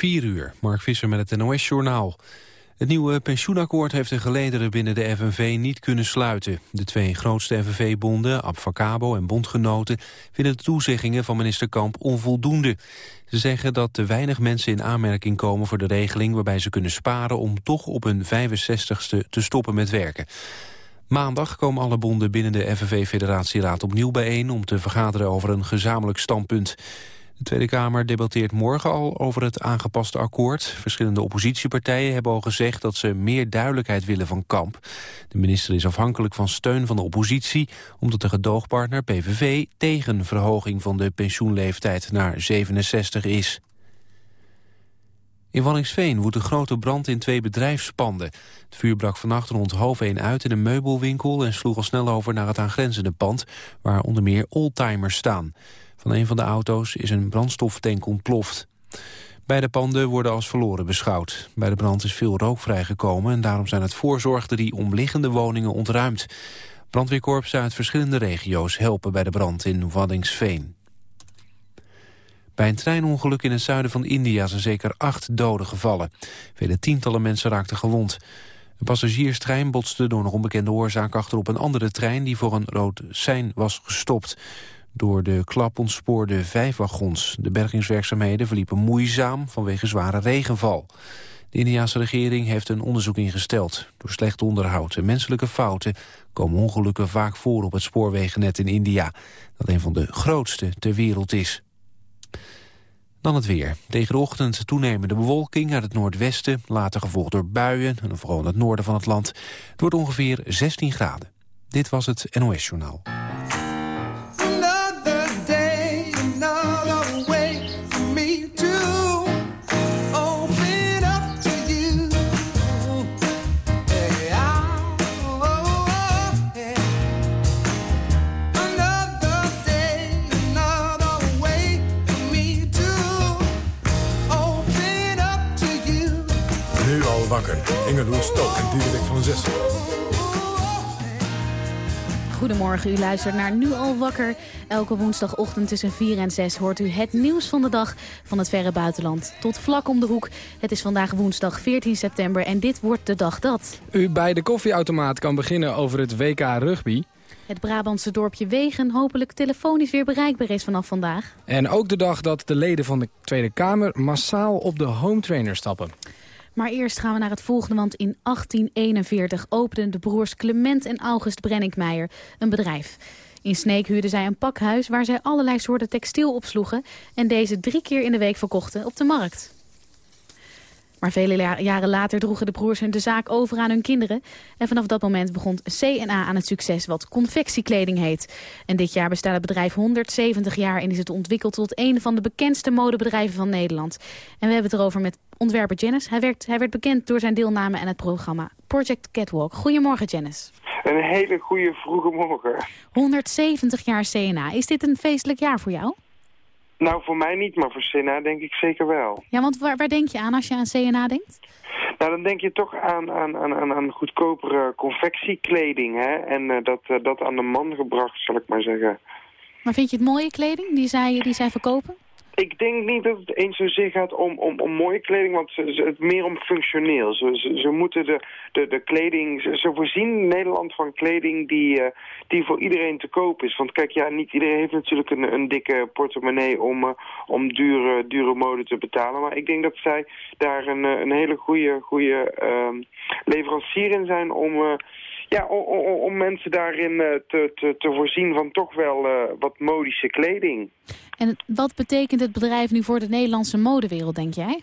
4 uur, Mark Visser met het NOS-journaal. Het nieuwe pensioenakkoord heeft de gelederen binnen de FNV niet kunnen sluiten. De twee grootste FNV-bonden, Abfacabo en Bondgenoten... vinden de toezeggingen van minister Kamp onvoldoende. Ze zeggen dat te weinig mensen in aanmerking komen voor de regeling... waarbij ze kunnen sparen om toch op hun 65ste te stoppen met werken. Maandag komen alle bonden binnen de FNV-federatieraad opnieuw bijeen... om te vergaderen over een gezamenlijk standpunt. De Tweede Kamer debatteert morgen al over het aangepaste akkoord. Verschillende oppositiepartijen hebben al gezegd dat ze meer duidelijkheid willen van Kamp. De minister is afhankelijk van steun van de oppositie... omdat de gedoogpartner PVV tegen verhoging van de pensioenleeftijd naar 67 is. In Wallingsveen woedt een grote brand in twee bedrijfspanden. Het vuur brak vannacht rond half één uit in een meubelwinkel... en sloeg al snel over naar het aangrenzende pand... waar onder meer oldtimers staan. Van een van de auto's is een brandstoftank ontploft. Beide panden worden als verloren beschouwd. Bij de brand is veel rook vrijgekomen... en daarom zijn het voorzorg drie omliggende woningen ontruimd. Brandweerkorpsen uit verschillende regio's helpen bij de brand in Waddingsveen. Bij een treinongeluk in het zuiden van India zijn zeker acht doden gevallen. Vele tientallen mensen raakten gewond. Een passagierstrein botste door nog onbekende oorzaak achter op een andere trein die voor een rood sein was gestopt. Door de klap ontspoorden vijf wagons. De bergingswerkzaamheden verliepen moeizaam vanwege zware regenval. De Indiaanse regering heeft een onderzoek ingesteld. Door slecht onderhoud en menselijke fouten komen ongelukken vaak voor op het spoorwegennet in India, dat een van de grootste ter wereld is. Dan het weer. Tegen de ochtend toenemende bewolking uit het noordwesten... later gevolgd door buien, en vooral in het noorden van het land. Het wordt ongeveer 16 graden. Dit was het NOS Journaal. Wakker. Ingeloer Stok en Diederik van Zessen. Goedemorgen, u luistert naar Nu al wakker. Elke woensdagochtend tussen 4 en 6 hoort u het nieuws van de dag van het verre buitenland. Tot vlak om de hoek. Het is vandaag woensdag 14 september en dit wordt de dag dat... U bij de koffieautomaat kan beginnen over het WK Rugby. Het Brabantse dorpje Wegen hopelijk telefonisch weer bereikbaar is vanaf vandaag. En ook de dag dat de leden van de Tweede Kamer massaal op de home trainer stappen. Maar eerst gaan we naar het volgende, want in 1841 openden de broers Clement en August Brenninkmeijer een bedrijf. In Sneek huurden zij een pakhuis waar zij allerlei soorten textiel opsloegen... en deze drie keer in de week verkochten op de markt. Maar vele jaren later droegen de broers hun de zaak over aan hun kinderen. En vanaf dat moment begon CNA aan het succes wat confectiekleding heet. En dit jaar bestaat het bedrijf 170 jaar en is het ontwikkeld tot een van de bekendste modebedrijven van Nederland. En we hebben het erover met ontwerper Janice. Hij, werkt, hij werd bekend door zijn deelname aan het programma Project Catwalk. Goedemorgen Janice. Een hele goede vroege morgen. 170 jaar CNA. Is dit een feestelijk jaar voor jou? Nou, voor mij niet, maar voor CNA denk ik zeker wel. Ja, want waar, waar denk je aan als je aan CNA denkt? Nou, dan denk je toch aan, aan, aan, aan goedkopere confectiekleding, hè. En uh, dat, uh, dat aan de man gebracht, zal ik maar zeggen. Maar vind je het mooie kleding die zij, die zij verkopen? Ik denk niet dat het eens zozeer gaat om, om, om mooie kleding, want ze, ze, het meer om functioneel. Ze, ze, ze moeten de, de, de kleding, ze, voorzien Nederland van kleding die, uh, die voor iedereen te koop is. Want kijk, ja, niet iedereen heeft natuurlijk een, een dikke portemonnee om, uh, om dure, dure mode te betalen. Maar ik denk dat zij daar een, een hele goede, goede uh, leverancier in zijn om ja, om, mensen daarin uh, te, te, te, voorzien van toch wel uh, wat modische kleding. En wat betekent het bedrijf nu voor de Nederlandse modewereld, denk jij?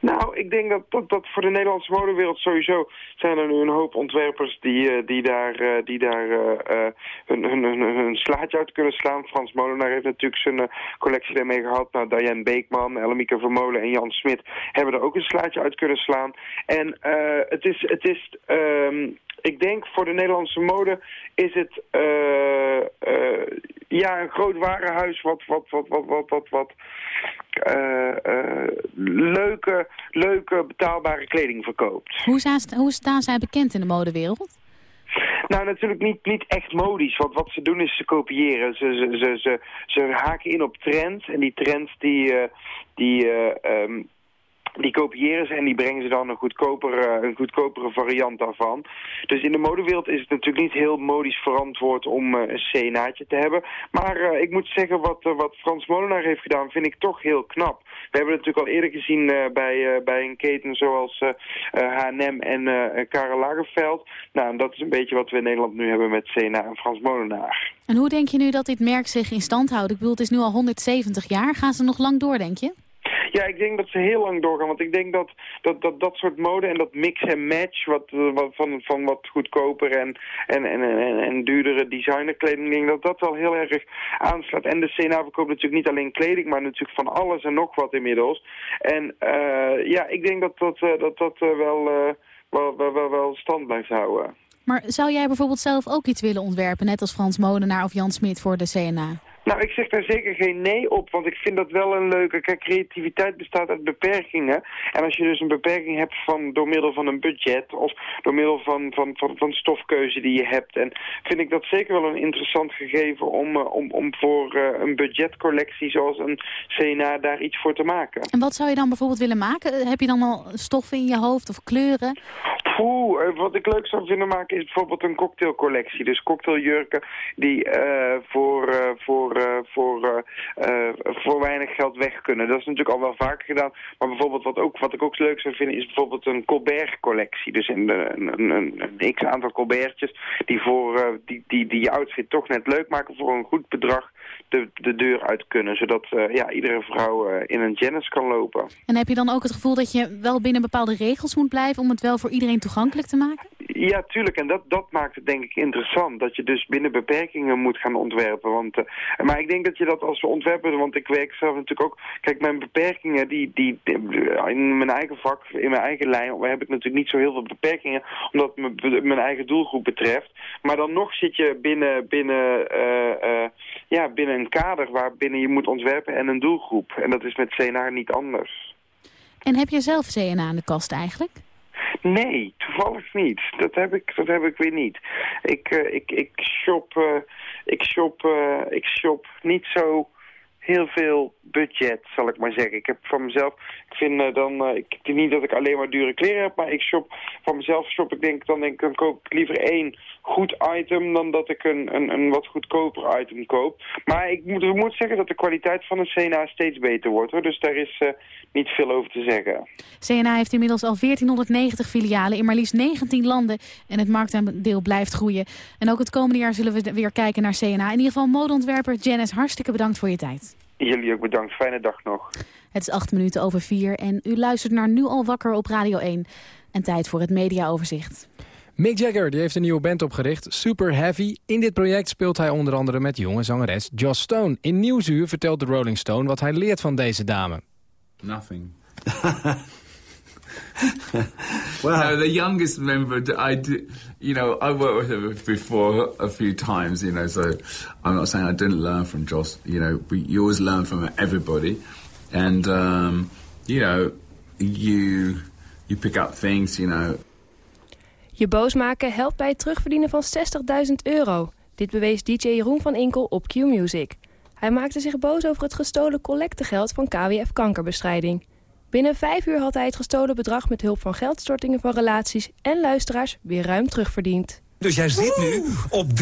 Nou, ik denk dat, dat, dat voor de Nederlandse modewereld sowieso zijn er nu een hoop ontwerpers die, uh, die daar, die daar hun, hun, hun, hun, slaatje uit kunnen slaan. Frans Molenaar heeft natuurlijk zijn collectie daarmee gehad. Nou, Diane Beekman, Ellemieke Vermolen en Jan Smit hebben er ook een slaatje uit kunnen slaan. En het is, het is um, ik denk voor de Nederlandse mode is het uh, uh, ja, een groot warenhuis wat, wat, wat, wat, wat, wat, wat uh, leuke, leuke betaalbare kleding verkoopt. Hoe staan, hoe staan zij bekend in de modewereld? Nou, natuurlijk niet, niet echt modisch. Want wat ze doen is ze kopiëren. Ze, ze, ze, ze, ze haken in op trends. En die trends die, die um, die kopiëren ze en die brengen ze dan een goedkopere, een goedkopere variant daarvan. Dus in de modewereld is het natuurlijk niet heel modisch verantwoord om uh, een CNA'tje te hebben. Maar uh, ik moet zeggen, wat, wat Frans Molenaar heeft gedaan, vind ik toch heel knap. We hebben het natuurlijk al eerder gezien bij, bij een keten zoals H&M en Karel Lagerfeld. Nou, dat is een beetje wat we in Nederland nu hebben met CNA en Frans Molenaar. En hoe denk je nu dat dit merk zich in stand houdt? Ik bedoel, het is nu al 170 jaar. Gaan ze nog lang door, denk je? Ja, ik denk dat ze heel lang doorgaan. Want ik denk dat dat, dat, dat soort mode en dat mix en match wat, eh, van, van wat goedkoper en, en, en, en, en duurdere designerkleding, dat dat wel heel erg aanslaat. En de CNA verkoopt natuurlijk niet alleen kleding, maar natuurlijk van alles en nog wat inmiddels. En uh, ja, ik denk dat dat, uh, dat, dat wel, wel, wel, wel, wel stand blijft houden. Maar zou jij bijvoorbeeld zelf ook iets willen ontwerpen, net als Frans Modenaar of Jan Smit voor de CNA? Nou, ik zeg daar zeker geen nee op, want ik vind dat wel een leuke... Kijk, creativiteit bestaat uit beperkingen. En als je dus een beperking hebt van, door middel van een budget... of door middel van, van, van, van stofkeuze die je hebt... en vind ik dat zeker wel een interessant gegeven... om, uh, om, om voor uh, een budgetcollectie zoals een CNA daar iets voor te maken. En wat zou je dan bijvoorbeeld willen maken? Heb je dan al stoffen in je hoofd of kleuren? Oeh, wat ik leuk zou vinden maken is bijvoorbeeld een cocktailcollectie. Dus cocktailjurken die voor... uh, voor, uh, voor weinig geld weg kunnen. Dat is natuurlijk al wel vaker gedaan. Maar bijvoorbeeld wat, ook, wat ik ook leuk zou vinden is bijvoorbeeld een Colbert-collectie. Dus een, een, een, een x-aantal Colbertjes die, voor, die, die, die je outfit toch net leuk maken voor een goed bedrag de, de deur uit kunnen. Zodat ja, iedere vrouw in een Janice kan lopen. En heb je dan ook het gevoel dat je wel binnen bepaalde regels moet blijven... om het wel voor iedereen toegankelijk te maken? Ja, tuurlijk. En dat, dat maakt het denk ik interessant. Dat je dus binnen beperkingen moet gaan ontwerpen. Want, uh, maar ik denk dat je dat als ontwerper... Want ik werk zelf natuurlijk ook... Kijk, mijn beperkingen, die, die, in mijn eigen vak, in mijn eigen lijn... heb ik natuurlijk niet zo heel veel beperkingen... omdat het mijn eigen doelgroep betreft. Maar dan nog zit je binnen, binnen, ja, binnen een kader waarbinnen je moet ontwerpen en een doelgroep. En dat is met CNA niet anders. En heb je zelf CNA aan de kast eigenlijk? Nee, toevallig niet. Dat heb ik, dat heb ik weer niet. Ik, uh, ik, ik shop, uh, ik shop, uh, ik shop niet zo heel veel budget, zal ik maar zeggen. Ik heb van mezelf, ik vind uh, dan, uh, ik denk niet dat ik alleen maar dure kleren heb, maar ik shop van mezelf shop ik denk, dan denk ik, dan koop ik liever één goed item dan dat ik een, een, een wat goedkoper item koop. Maar ik moet, moet zeggen dat de kwaliteit van een CNA steeds beter wordt, hoor. dus daar is uh, niet veel over te zeggen. CNA heeft inmiddels al 1490 filialen in maar liefst 19 landen en het marktaandeel blijft groeien. En ook het komende jaar zullen we weer kijken naar CNA. In ieder geval modeontwerper Janice, hartstikke bedankt voor je tijd. Jullie ook bedankt. Fijne dag nog. Het is acht minuten over vier en u luistert naar Nu al wakker op Radio 1. En tijd voor het mediaoverzicht. Mick Jagger die heeft een nieuwe band opgericht, Super Heavy. In dit project speelt hij onder andere met jonge zangeres Joss Stone. In Nieuwsuur vertelt de Rolling Stone wat hij leert van deze dame. Nothing. well, no, the youngest member, I do, you know, I worked with her before a few times, you know, so I'm not saying I didn't learn from Joss. You know, we, you always learn from everybody, and um, you know, you you pick up things, you know. Je boos maken helpt bij het terugverdienen van 60.000 euro. Dit bewees DJ Jeroen van Inkel op Q-Music. Hij maakte zich boos over het gestolen collectegeld van KWF Kankerbestrijding. Binnen vijf uur had hij het gestolen bedrag met hulp van geldstortingen van relaties en luisteraars weer ruim terugverdiend. Dus jij zit nu op 63.451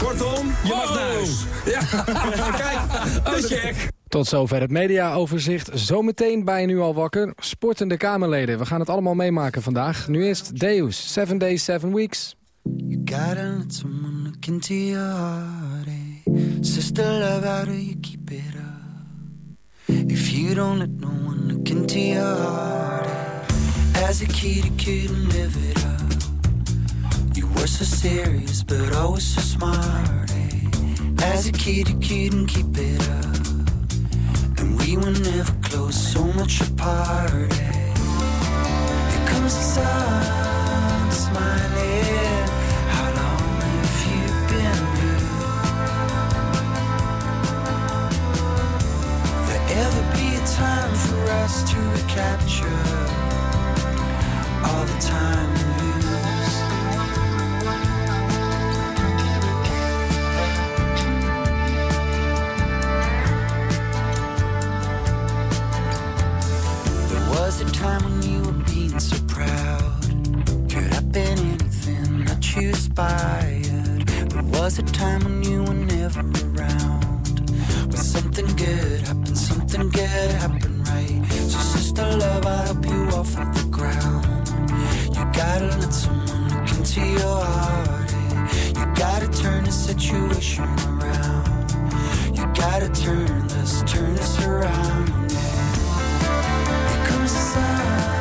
Kortom, je mag naar huis. Ja, kijk, de check. Tot zover het mediaoverzicht. Zometeen bij Nu al wakker. Sportende Kamerleden. We gaan het allemaal meemaken vandaag. Nu eerst Deus, 7 Days, 7 Weeks. You gotta let someone look into your heart, eh? Sister love, how do you keep it up? If you don't let no one look into your heart, eh? As a kid, you couldn't live it up. You were so serious, but always so smart, eh? As a kid, you couldn't keep it up. And we were never close, so much apart, eh? Here comes the to recapture all the time we lose. There was a time when you were being so proud, could have been anything that you aspired. There was a time when you were never around, But something good happened, something good happened. So sister love, I'll help you off of the ground. You gotta let someone look into your heart. eh? You gotta turn the situation around. You gotta turn this, turn this around. Here comes the sun,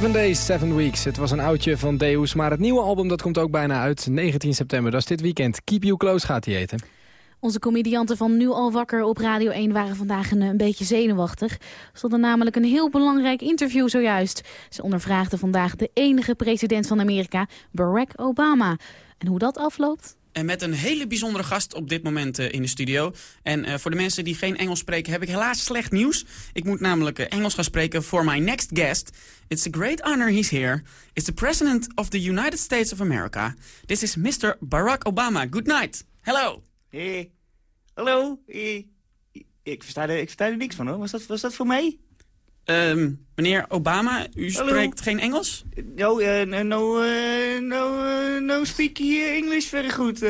Seven Days, Seven Weeks. Het was een oudje van Deus, maar het nieuwe album dat komt ook bijna uit. 19 september, dat is dit weekend. Keep You Close gaat hij eten. Onze comedianten van Nu al wakker op Radio 1 waren vandaag een, een beetje zenuwachtig. Ze hadden namelijk een heel belangrijk interview zojuist. Ze ondervraagden vandaag de enige president van Amerika, Barack Obama. En hoe dat afloopt? En met een hele bijzondere gast op dit moment eh, in de studio. En eh, voor de mensen die geen Engels spreken heb ik helaas slecht nieuws. Ik moet namelijk eh, Engels gaan spreken voor my next guest. It's a great honor he's here. It's the President of the United States of America. This is Mr. Barack Obama. Good night. Hello. Hé, hallo. Ik versta, er, ik versta er niks van hoor. Was dat, was dat voor mij? Ehm, meneer Obama, u Hallo. spreekt geen Engels? No, eh, no, no, eh, no, eh, no speak here English very goed.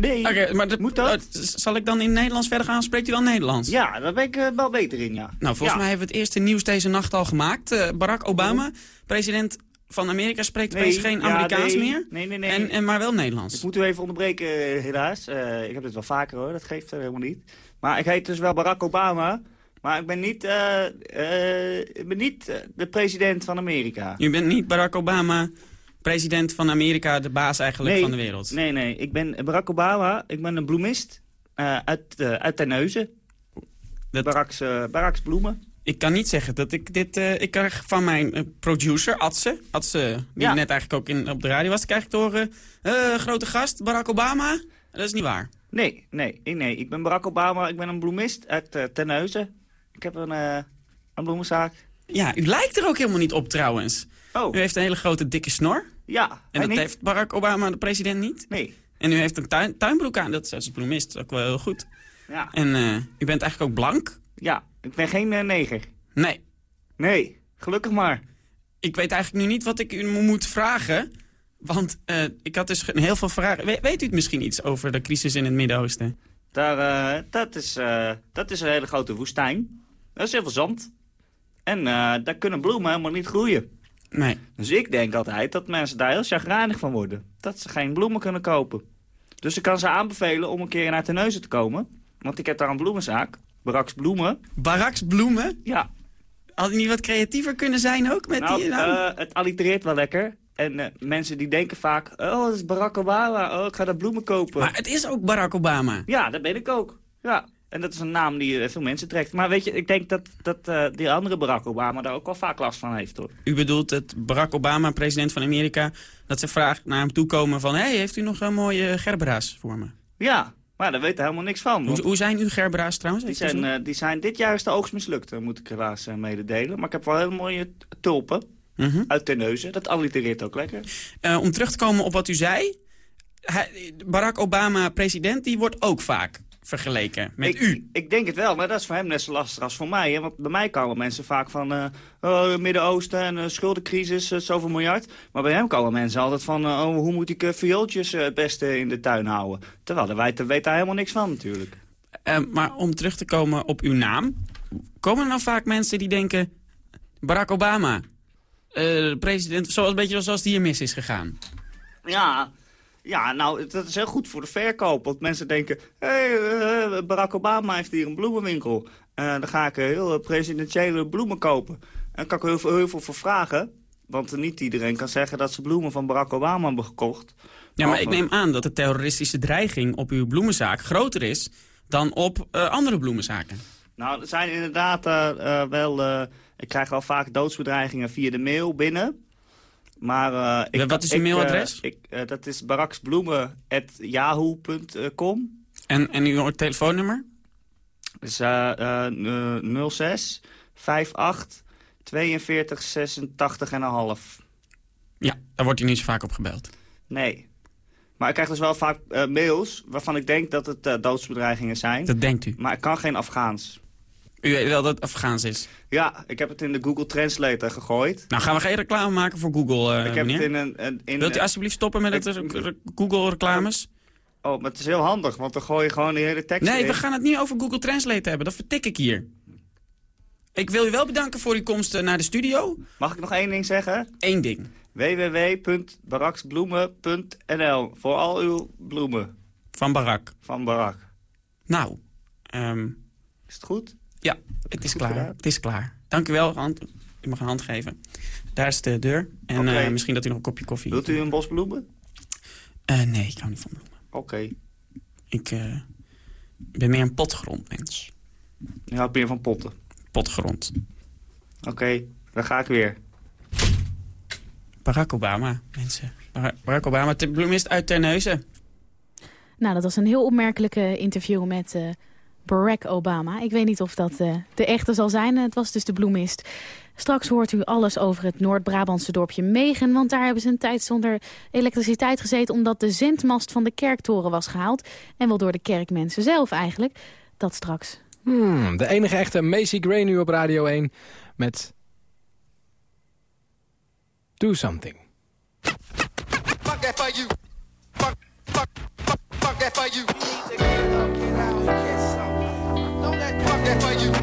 nee. Oké, maar Moet dat? zal ik dan in Nederlands verder gaan? Spreekt u dan Nederlands? Ja, daar ben ik wel beter in, ja. Nou, volgens Ja. mij hebben we het eerste nieuws deze nacht al gemaakt. Barack Obama, president van Amerika, spreekt Nee, opeens geen ja, Amerikaans nee. meer. Nee, nee, nee. En, en maar wel Nederlands. Ik moet u even onderbreken, helaas. Ik heb dit wel vaker hoor, dat geeft er helemaal niet. Maar ik heet dus wel Barack Obama. Maar ik ben niet, eh, eh, ik ben niet eh, de president van Amerika. U bent niet Barack Obama, president van Amerika, de baas eigenlijk nee, van de wereld. Nee, nee. Ik ben Barack Obama. Ik ben een bloemist uit, uit Terneuzen. Dat- Barack's, Barack's bloemen. Ik kan niet zeggen dat ik dit... ik krijg van mijn producer, Atse, Atse die Ja. net eigenlijk ook in, op de radio was, krijg ik te horen... grote gast, Barack Obama. Dat is niet waar. Nee, nee, nee. Ik ben Barack Obama. Ik ben een bloemist uit uh, Terneuzen. Ik heb een, uh, een bloemenzaak. Ja, u lijkt er ook helemaal niet op trouwens. Oh, U heeft een hele grote dikke snor. ja. En dat niet? heeft Barack Obama, de president, niet. Nee, En u heeft een tuin, tuinbroek aan. Dat is als bloemist ook wel heel goed. ja. En eh, u bent eigenlijk ook blank. Ja, ik ben geen uh, neger. Nee, Nee, gelukkig maar. ik weet eigenlijk nu niet wat ik u mo- moet vragen. Want eh, ik had dus heel veel vragen. We- weet u het misschien iets over de crisis in het Midden-Oosten? Daar, dat, is, dat is een hele grote woestijn. Dat is heel veel zand. En uh, daar kunnen bloemen helemaal niet groeien. Nee. Dus ik denk altijd dat mensen daar heel chagrijnig van worden. Dat ze geen bloemen kunnen kopen. Dus ik kan ze aanbevelen om een keer naar Terneuzen te komen. Want ik heb daar een bloemenzaak. Baraks Bloemen. Baraks Bloemen? Ja. Had hij niet wat creatiever kunnen zijn ook met nou, die naam? eh, het allitereert wel lekker. En eh, mensen die denken vaak, oh, dat is Barack Obama. Oh, ik ga daar bloemen kopen. Maar het is ook Barack Obama. Ja, dat ben ik ook. Ja. En dat is een naam die eh, veel mensen trekt. Maar weet je, ik denk dat, dat eh, die andere Barack Obama daar ook wel vaak last van heeft, hoor. U bedoelt het Barack Obama, president van Amerika... dat ze vraag naar hem toe komen van... hé, hey, heeft u nog een mooie gerbera's voor me? Ja, maar daar weet hij helemaal niks van. Hoe, hoe zijn uw gerbera's trouwens? Die zijn, eh, die zijn, dit jaar is de oogst mislukt, moet ik helaas eh, mededelen. Maar ik heb wel hele mooie tulpen Mhm. uit Terneuzen. Dat allitereert ook lekker. Om terug te komen op wat u zei... hij- Barack Obama, president, die wordt ook vaak vergeleken met ik, u. Ik denk het wel, maar dat is voor hem net zo lastig als voor mij. Hè? Want bij mij komen mensen vaak van oh, Midden-Oosten en eh, schuldencrisis, eh, zoveel miljard. Maar bij hem komen mensen altijd van, oh, hoe moet ik viooltjes het beste in de tuin houden? Terwijl wij daar weet daar helemaal niks van natuurlijk. Maar om terug te komen op uw naam... komen er nou vaak mensen die denken... Barack Obama, president, zoals, een beetje zoals die hier mis is gegaan. Ja, ja, nou, dat is heel goed voor de verkoop. Want mensen denken, hé, hey, eh, Barack Obama heeft hier een bloemenwinkel. Eh, dan ga ik heel presidentiële bloemen kopen. En daar kan ik heel veel, heel veel voor vragen. Want niet iedereen kan zeggen dat ze bloemen van Barack Obama hebben gekocht. Ja, maar ik neem aan dat de terroristische dreiging op uw bloemenzaak groter is dan op eh, andere bloemenzaken. Nou, er zijn inderdaad wel... ik krijg wel vaak doodsbedreigingen via de mail binnen. Maar... eh, ik, Wat is uw ik, eh, mailadres? ik, eh, dat is baraksbloemen.yahoo.com. En, en uw telefoonnummer? Dus eh, eh, 06 58 42 86 en een half. Ja, daar wordt u niet zo vaak op gebeld. Nee. Maar ik krijg dus wel vaak mails waarvan ik denk dat het doodsbedreigingen zijn. Dat denkt u. Maar ik kan geen Afghaans. U weet wel dat het Afghaans is. Ja, ik heb het in de Google Translator gegooid. Nou, gaan we geen reclame maken voor Google, eh ik heb meneer? het in een... een- in, Wilt u alsjeblieft stoppen met het re- Google-reclames? Oh, maar het is heel handig, want dan gooi je gewoon de hele tekst Nee, in. we gaan het niet over Google Translate hebben. Dat vertik ik hier. Ik wil u wel bedanken voor uw komst eh, naar de studio. Mag ik nog één ding zeggen? Eén ding. www.baraksbloemen.nl Voor al uw bloemen Van Barak. van Barak. Nou, ehm, Is het goed? Ja, het is Goed klaar. gedaan. Het is klaar. Dank u wel. Hand, u mag een hand geven. Daar is de deur. En eh, misschien dat u nog een kopje koffie... Wilt u een bos bloemen? Eh, nee, ik hou niet van bloemen. Oké. Ik eh, ben meer een potgrondmens. Je houdt meer van potten. Potgrond. Oké, dan ga ik weer. Barack Obama, mensen. Bar- Barack Obama, de bloemist uit Terneuzen. Nou, dat was een heel opmerkelijke interview met eh, Barack Obama. Ik weet niet of dat eh, de echte zal zijn. Het was dus de bloemist. Straks hoort u alles over het Noord-Brabantse dorpje Megen... want daar hebben ze een tijd zonder elektriciteit gezeten... omdat de zendmast van de kerktoren was gehaald. En wel door de kerkmensen zelf eigenlijk. Dat straks. Hmm, de enige echte Macy Gray nu op Radio 1 met... Do Something. Fuck that for you. Fuck, fuck, fuck, fuck that for you. Don't let fuck that for you.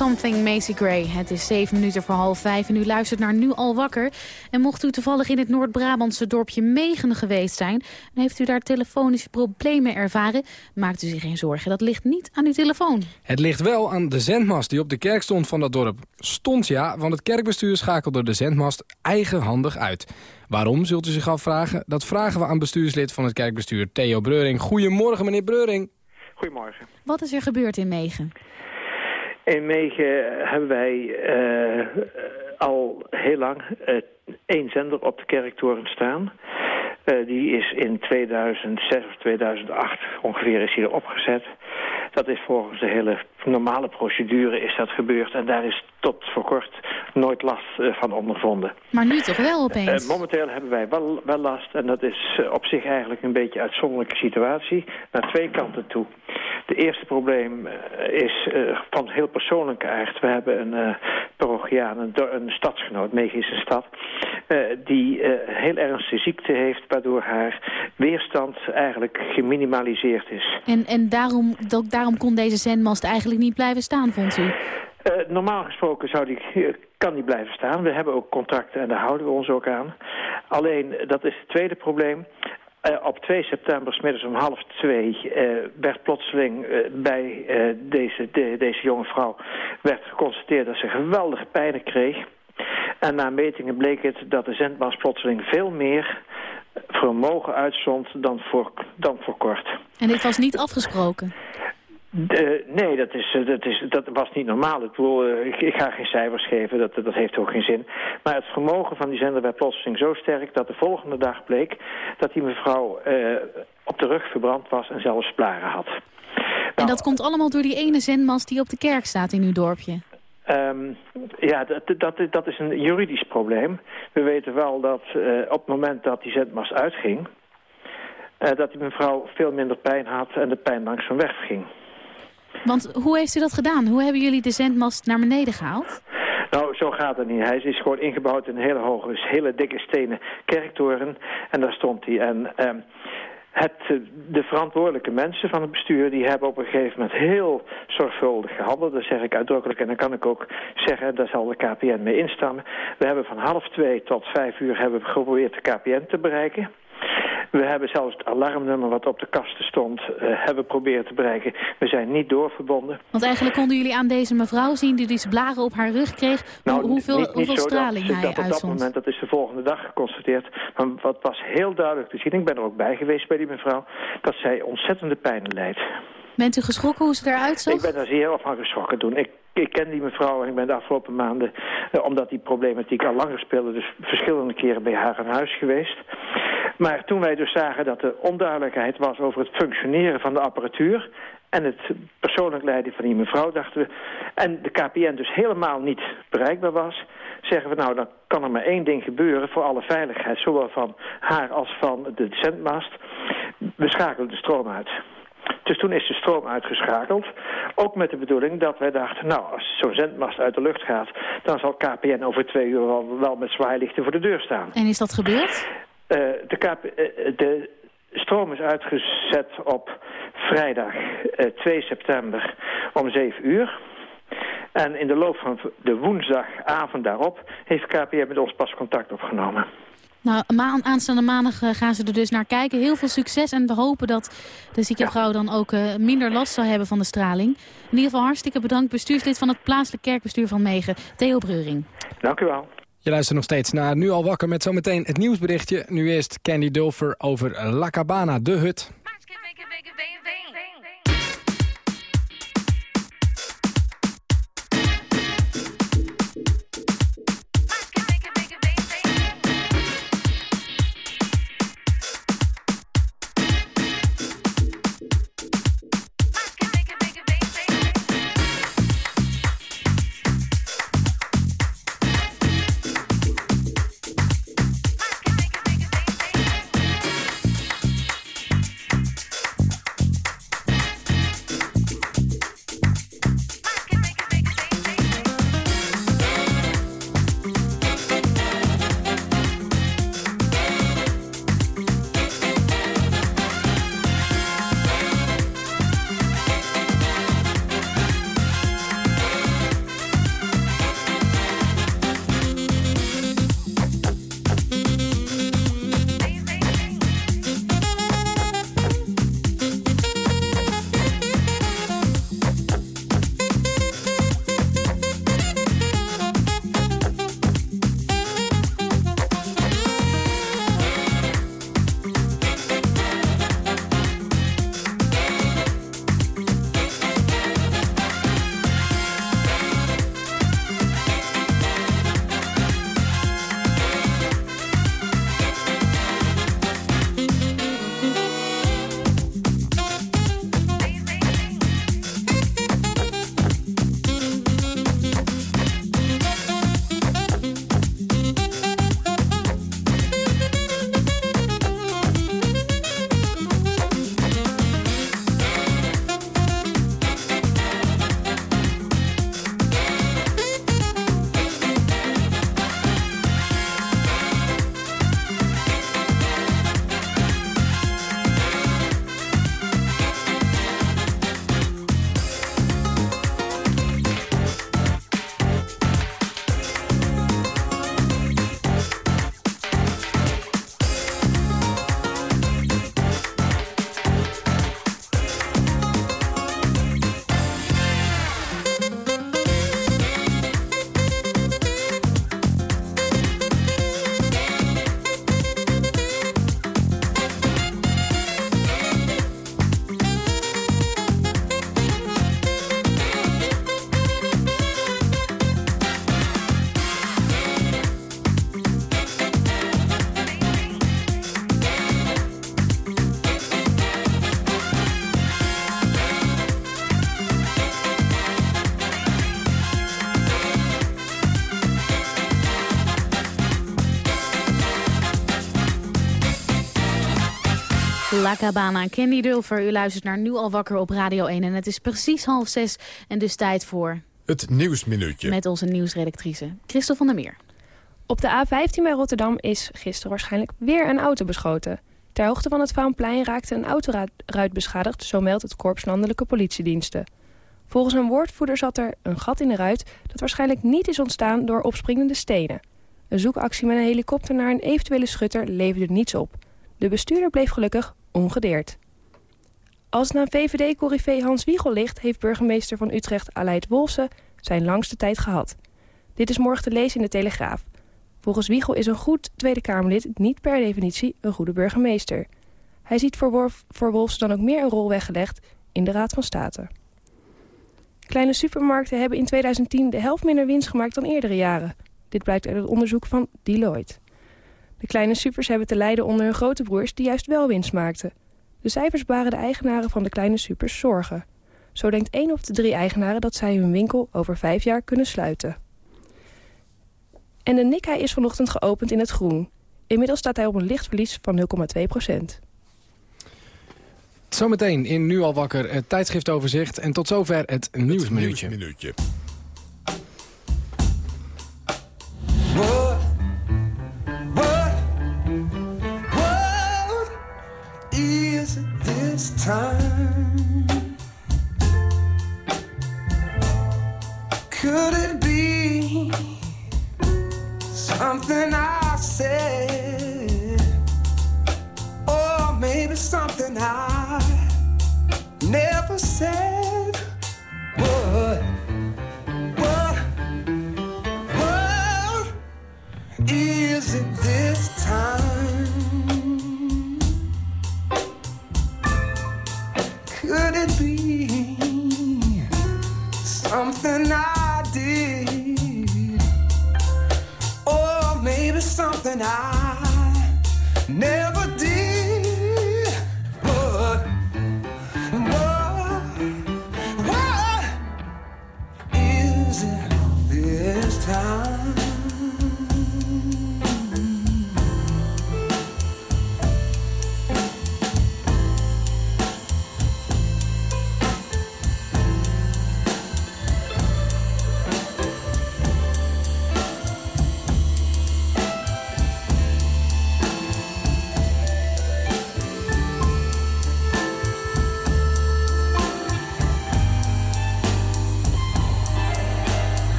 Something, Macy Gray. Het is zeven minuten voor half vijf en u luistert naar Nu al wakker. En mocht u toevallig in het Noord-Brabantse dorpje Megen geweest zijn... en heeft u daar telefonische problemen ervaren... maakt u zich geen zorgen, dat ligt niet aan uw telefoon. Het ligt wel aan de zendmast die op de kerk stond van dat dorp. Stond ja, want het kerkbestuur schakelde de zendmast eigenhandig uit. Waarom, zult u zich afvragen? Dat vragen we aan bestuurslid van het kerkbestuur, Theo Breuring. Goedemorgen, meneer Breuring. Goedemorgen. Wat is er gebeurd in Megen? In Megen hebben wij eh, al heel lang eh, één zender op de kerktoren staan. Eh, die is in 2006 of 2008 ongeveer is die er opgezet. Dat is volgens de hele normale procedure is dat gebeurd. En daar is tot voor kort nooit last eh, van ondervonden. Maar nu toch wel opeens? Eh, momenteel hebben wij wel, wel last en dat is op zich eigenlijk een beetje een uitzonderlijke situatie. Naar twee kanten toe. De eerste probleem is van heel persoonlijke aard. We hebben een parochiaan, een, een stadsgenoot, Megen is een stad, eh, die eh, heel ernstige ziekte heeft, waardoor haar weerstand eigenlijk geminimaliseerd is. En, en daarom, dat, daarom kon deze zendmast eigenlijk niet blijven staan, vond u? Eh, normaal gesproken zou die, kan die blijven staan. We hebben ook contracten en daar houden we ons ook aan. Alleen, dat is het tweede probleem. Eh, op 2 september, smiddags om half twee, eh, werd plotseling eh, bij deze, de- deze jonge vrouw werd geconstateerd dat ze geweldige pijnen kreeg. En na metingen bleek het dat de zendmast plotseling veel meer vermogen uitzond dan voor, dan voor kort. En dit was niet afgesproken? De- nee, dat, is, eh, dat, is, dat was niet normaal. Ik, bedoel, eh, ik, ik ga geen cijfers geven, dat, dat heeft ook geen zin. Maar het vermogen van die zender werd plotseling zo sterk... dat de volgende dag bleek dat die mevrouw eh, op de rug verbrand was en zelfs blaren had. En dat komt allemaal door die ene zendmast die op de kerk staat in uw dorpje? Ehm, ja, dat, dat, dat is een juridisch probleem. We weten wel dat op het moment dat die zendmast uitging... dat die mevrouw veel minder pijn had en de pijn langzaam wegging. Want hoe heeft u dat gedaan? Hoe hebben jullie de zendmast naar beneden gehaald? Nou, zo gaat het niet. Hij is gewoon ingebouwd in een hele hoge, hele dikke stenen kerktoren. En daar stond hij. En ehm, het, eh, de verantwoordelijke mensen van het bestuur... die hebben op een gegeven moment heel zorgvuldig gehandeld. Dat zeg ik uitdrukkelijk. En dan kan ik ook zeggen, daar zal de KPN mee instammen. We hebben van half twee tot vijf uur hebben we geprobeerd de KPN te bereiken. We hebben zelfs het alarmnummer wat op de kasten stond, eh, hebben proberen te bereiken. We zijn niet doorverbonden. Want eigenlijk konden jullie aan deze mevrouw zien die dus blaren op haar rug kreeg... hoeveel, Nou, niet, niet hoeveel zo straling dat, hij dat op dat uitzond. moment, dat is de volgende dag geconstateerd. Maar wat was heel duidelijk te zien, ik ben er ook bij geweest bij die mevrouw, dat zij ontzettende pijn leidt. Bent u geschrokken hoe ze eruit zag? Ik ben daar zeer van geschrokken toen. Ik, ik ken die mevrouw en ik ben de afgelopen maanden, eh, omdat die problematiek al langer speelde, dus verschillende keren bij haar aan huis geweest. Maar toen wij dus zagen dat er onduidelijkheid was over het functioneren van de apparatuur en het persoonlijk lijden van die mevrouw, dachten we, en de KPN dus helemaal niet bereikbaar was, zeggen we nou, dan kan er maar één ding gebeuren voor alle veiligheid, zowel van haar als van de zendmast. We schakelen de stroom uit. Dus toen is de stroom uitgeschakeld. Ook met de bedoeling dat wij dachten... nou, als zo'n zendmast uit de lucht gaat... dan zal KPN over twee uur wel, wel met zwaailichten voor de deur staan. En is dat gebeurd? Eh, de, KP, eh, de stroom is uitgezet op vrijdag eh, 2 september om 7 uur. En in de loop van de woensdagavond daarop... heeft KPN met ons pas contact opgenomen. Nou, maan, aanstaande maandag eh, gaan ze er dus naar kijken. Heel veel succes en we hopen dat de zieke vrouw dan ook eh, minder last zal hebben van de straling. In ieder geval hartstikke bedankt bestuurslid van het plaatselijk kerkbestuur van Megen, Theo Breuring. Dank u wel. Je luistert nog steeds naar Nu al wakker met zometeen het nieuwsberichtje. Nu eerst Candy Dulfer over La Cabana, de hut. La Cabana, Candy Dulfer. U luistert naar Nu al wakker op Radio 1. En het is precies half zes en dus tijd voor... Het Nieuwsminuutje. Met onze nieuwsredactrice Christel van der Meer. Op de A15 bij Rotterdam is gisteren waarschijnlijk weer een auto beschoten. Ter hoogte van het Vaanplein raakte een autoruit beschadigd, zo meldt het Korps Landelijke Politiediensten. Volgens een woordvoerder zat er een gat in de ruit dat waarschijnlijk niet is ontstaan door opspringende stenen. Een zoekactie met een helikopter naar een eventuele schutter leverde niets op. De bestuurder bleef gelukkig ongedeerd. Als naar VVD-corrivé Hans Wiegel ligt... heeft burgemeester van Utrecht Aleid Wolfsen zijn langste tijd gehad. Dit is morgen te lezen in de Telegraaf. Volgens Wiegel is een goed Tweede Kamerlid niet per definitie een goede burgemeester. Hij ziet voor, Wolf, voor dan ook meer een rol weggelegd in de Raad van State. Kleine supermarkten hebben in 2010 de helft minder winst gemaakt dan eerdere jaren. Dit blijkt uit het onderzoek van Deloitte. De kleine supers hebben te lijden onder hun grote broers die juist wel winst maakten. De cijfers baren de eigenaren van de kleine supers zorgen. Zo denkt één op de drie eigenaren dat zij hun winkel over vijf jaar kunnen sluiten. En de Nikka is vanochtend geopend in het groen. Inmiddels staat hij op een licht verlies van 0,2 procent. Zometeen in Nu al wakker het tijdschriftoverzicht. En tot zover het nieuwsminuutje. Nieuwsminuutje.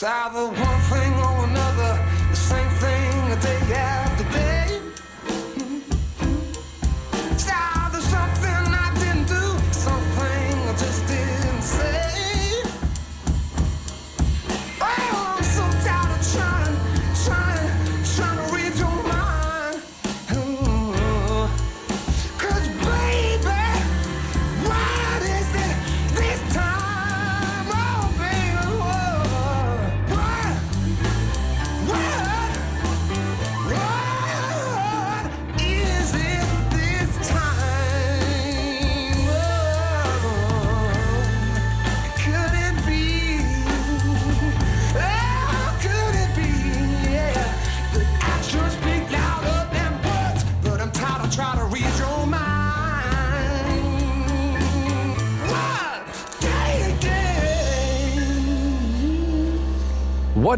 Southern one thing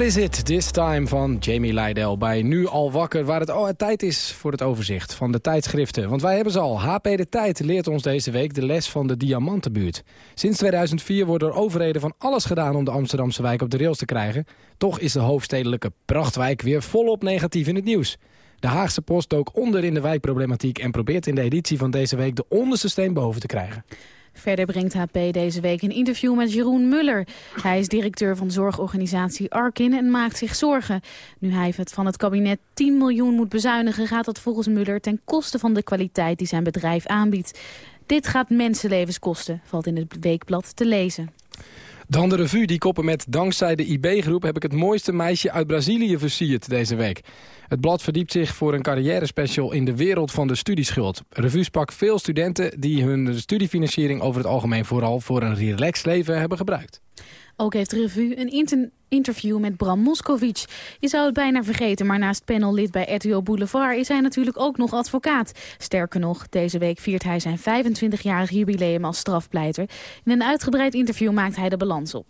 is it this time van Jamie Lydell bij Nu al wakker... waar het oh, tijd is voor het overzicht van de tijdschriften. Want wij hebben ze al. HP De Tijd leert ons deze week de les van de Diamantenbuurt. Sinds 2004 wordt door overheden van alles gedaan... om de Amsterdamse wijk op de rails te krijgen. Toch is de hoofdstedelijke prachtwijk weer volop negatief in het nieuws. De Haagse Post dook onder in de wijkproblematiek... en probeert in de editie van deze week de onderste steen boven te krijgen. Verder brengt HP deze week een interview met Jeroen Muller. Hij is directeur van zorgorganisatie Arkin en maakt zich zorgen. Nu hij het van het kabinet 10 miljoen moet bezuinigen... gaat dat volgens Muller ten koste van de kwaliteit die zijn bedrijf aanbiedt. Dit gaat mensenlevens kosten, valt in het weekblad te lezen. Dan de revue die koppen met dankzij de IB-groep heb ik het mooiste meisje uit Brazilië versierd deze week. Het blad verdiept zich voor een carrière special in de wereld van de studieschuld. Revue sprak veel studenten die hun studiefinanciering over het algemeen vooral voor een relaxed leven hebben gebruikt. Ook heeft revue een inter- interview met Bram Moskovic. Je zou het bijna vergeten, maar naast panellid bij RTO Boulevard... is hij natuurlijk ook nog advocaat. Sterker nog, deze week viert hij zijn 25-jarig jubileum als strafpleiter. In een uitgebreid interview maakt hij de balans op.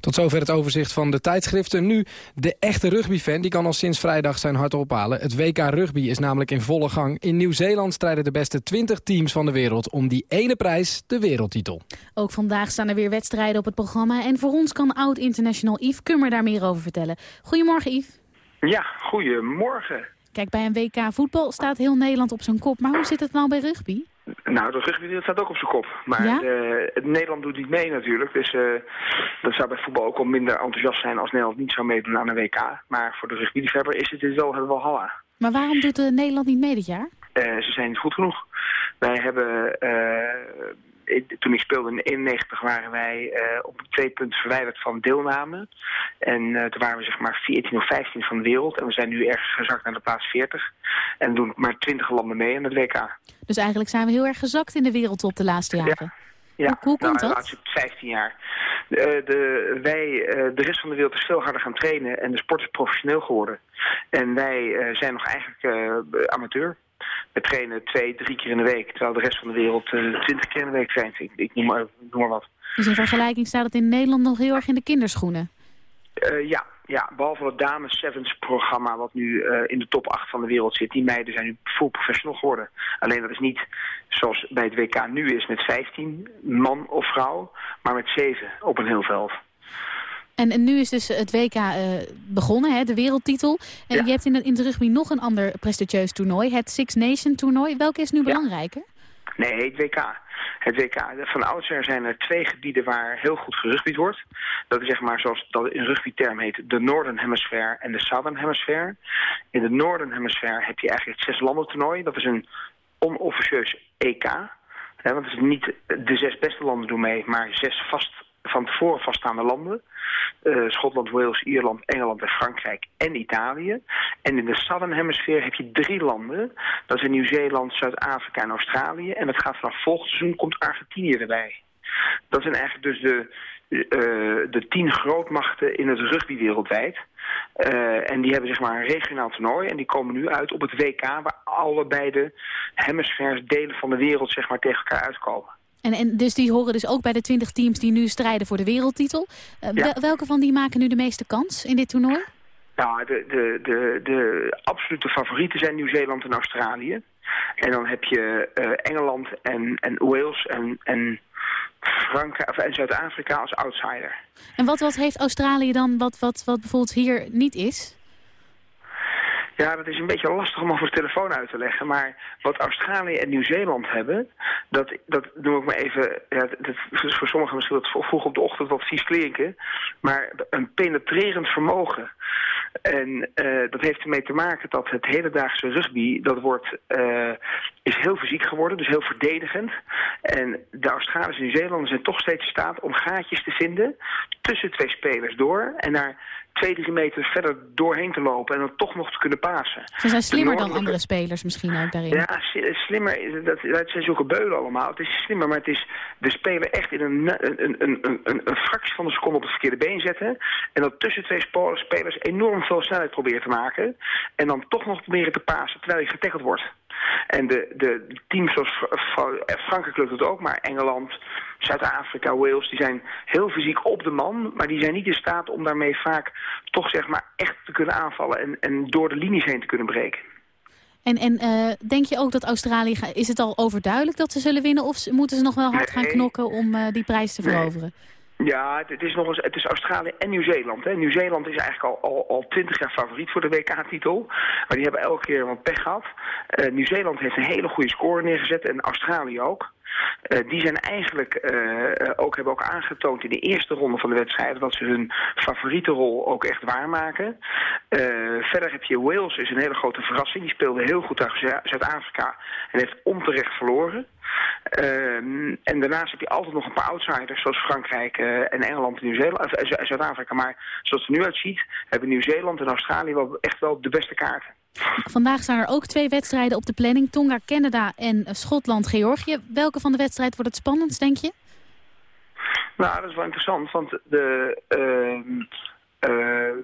Tot zover het overzicht van de tijdschriften. Nu, de echte rugbyfan die kan al sinds vrijdag zijn hart ophalen. Het WK Rugby is namelijk in volle gang. In Nieuw-Zeeland strijden de beste 20 teams van de wereld... om die ene prijs, de wereldtitel. Ook vandaag staan er weer wedstrijden op het programma... en voor ons kan oud-international Yves Kummer daar meer over vertellen. Goedemorgen Yves. Ja, goedemorgen. Kijk, bij een WK voetbal staat heel Nederland op zijn kop. Maar hoe zit het nou bij rugby? Nou, de rugby staat ook op zijn kop. Maar Ja? eh, Nederland doet niet mee natuurlijk. Dus eh, dat zou bij voetbal ook wel minder enthousiast zijn als Nederland niet zou meedoen aan een WK. Maar voor de rugbyliefhebber is het dus wel, hebben we wel halla. Maar waarom doet eh, Nederland niet mee dit jaar? Ze zijn niet goed genoeg. Wij hebben, toen ik speelde in 91 waren wij eh, op twee punten verwijderd van deelname. En eh, toen waren we zeg maar 14 of 15 van de wereld. En we zijn nu erg gezakt naar de plaats 40. En doen maar 20 landen mee in het WK. Dus eigenlijk zijn we heel erg gezakt in de wereldtop de laatste jaren. Ja, Hoe- hoe komt nou, de dat? laatste 15 jaar. De, de, wij, eh, de rest van de wereld is veel harder gaan trainen en de sport is professioneel geworden. En wij eh, zijn nog eigenlijk eh, amateur. We trainen twee, drie keer in de week, terwijl de rest van de wereld eh, twintig keer in de week traint. Ik, ik noem, maar, noem maar wat. Dus in vergelijking staat het in Nederland nog heel erg in de kinderschoenen. Eh, ja, ja, behalve het Dames Sevens programma wat nu eh, in de top 8 van de wereld zit. Die meiden zijn nu full professional geworden. Alleen dat is niet zoals bij het WK nu is met 15 man of vrouw, maar met 7 op een heel veld. En, en nu is dus het WK eh, begonnen, hè, de wereldtitel. En je hebt in het rugby nog een ander prestigieus toernooi, het Six Nation toernooi. Welke is nu belangrijker? Nee, het WK. Het WK. Van oudsher zijn er twee gebieden waar heel goed gerugbied wordt. Dat is zeg maar zoals dat in rugbyterm heet de Northern Hemisphere en de Southern Hemisphere. In de Northern Hemisphere heb je eigenlijk het zes landen toernooi. Dat is een onofficieus EK. Hè, want het is niet de zes beste landen doen mee, maar zes vast, van tevoren vaststaande landen. Eh, Schotland, Wales, Ierland, Engeland en Frankrijk en Italië. En in de Southern Hemisphere heb je drie landen. Dat zijn Nieuw-Zeeland, Zuid-Afrika en Australië. En dat gaat vanaf volgend seizoen komt Argentinië erbij. Dat zijn eigenlijk dus de, eh, de tien grootmachten in het rugby wereldwijd. Eh, en die hebben zeg maar een regionaal toernooi. En die komen nu uit op het WK... waar allebei de hemisferes delen van de wereld zeg maar, tegen elkaar uitkomen. En, en dus die horen dus ook bij de 20 teams die nu strijden voor de wereldtitel. Eh, Ja. welke van die maken nu de meeste kans in dit toernooi? Ja, de, de, de, de absolute favorieten zijn Nieuw-Zeeland en Australië. En dan heb je eh, Engeland en, en Wales en, en, Frankrijk, en Zuid-Afrika als outsider. En wat, wat heeft Australië dan wat, wat, wat bijvoorbeeld hier niet is? Ja, dat is een beetje lastig om over de telefoon uit te leggen. Maar wat Australië en Nieuw-Zeeland hebben, dat, dat noem ik maar even... Ja, dat is voor sommigen misschien wat vroeg op de ochtend wat vies klinken. Maar een penetrerend vermogen. En eh, dat heeft ermee te maken dat het hedendaagse rugby, dat wordt, eh, is heel fysiek geworden, dus heel verdedigend. En de Australiërs en Nieuw-Zeelanders zijn toch steeds in staat om gaatjes te vinden tussen twee spelers door. En daar twee, drie meter verder doorheen te lopen en dan toch nog te kunnen pasen. Ze zijn slimmer De dan andere spelers misschien ook daarin. ja, slimmer, dat, dat zijn zulke beulen allemaal. Het is slimmer, maar het is de speler echt in een, een, een, een, een, fractie van een seconde op het verkeerde been zetten. En dan tussen twee spelers enorm veel snelheid proberen te maken. En dan toch nog proberen te pasen terwijl je getackeld wordt. En de, de teams zoals Fra- Frankrijk lukt het ook, maar Engeland, Zuid-Afrika, Wales, die zijn heel fysiek op de man, maar die zijn niet in staat om daarmee vaak toch zeg maar echt te kunnen aanvallen en, en door de linies heen te kunnen breken. En, en eh, denk je ook dat Australië, is het al overduidelijk dat ze zullen winnen? Of moeten ze nog wel hard gaan knokken om eh, die prijs te Nee. veroveren? Ja, het, is nog eens, het is Australië en Nieuw-Zeeland. Nieuw-Zeeland is eigenlijk al, al, al 20 jaar favoriet voor de WK-titel. Maar die hebben elke keer wat pech gehad. Eh, Nieuw-Zeeland heeft een hele goede score neergezet en Australië ook. Eh, die zijn eigenlijk eh, eh, ook, hebben ook aangetoond in de eerste ronde van de wedstrijd dat ze hun favoriete rol ook echt waarmaken. Verder heb je Wales, is een hele grote verrassing. Die speelde heel goed tegen Zu- Zuid-Afrika en heeft onterecht verloren. Ehm, en daarnaast heb je altijd nog een paar outsiders, zoals Frankrijk en Engeland en Nieuw-Zeeland, Zuid-Afrika. Maar zoals het er nu uitziet, hebben Nieuw-Zeeland en Australië wel echt wel de beste kaarten. Vandaag staan er ook twee wedstrijden op de planning. Tonga, Canada en eh, Schotland, Georgië. Welke van de wedstrijden wordt het spannendst, denk je? Nou, dat is wel interessant, want de, ehm, eh,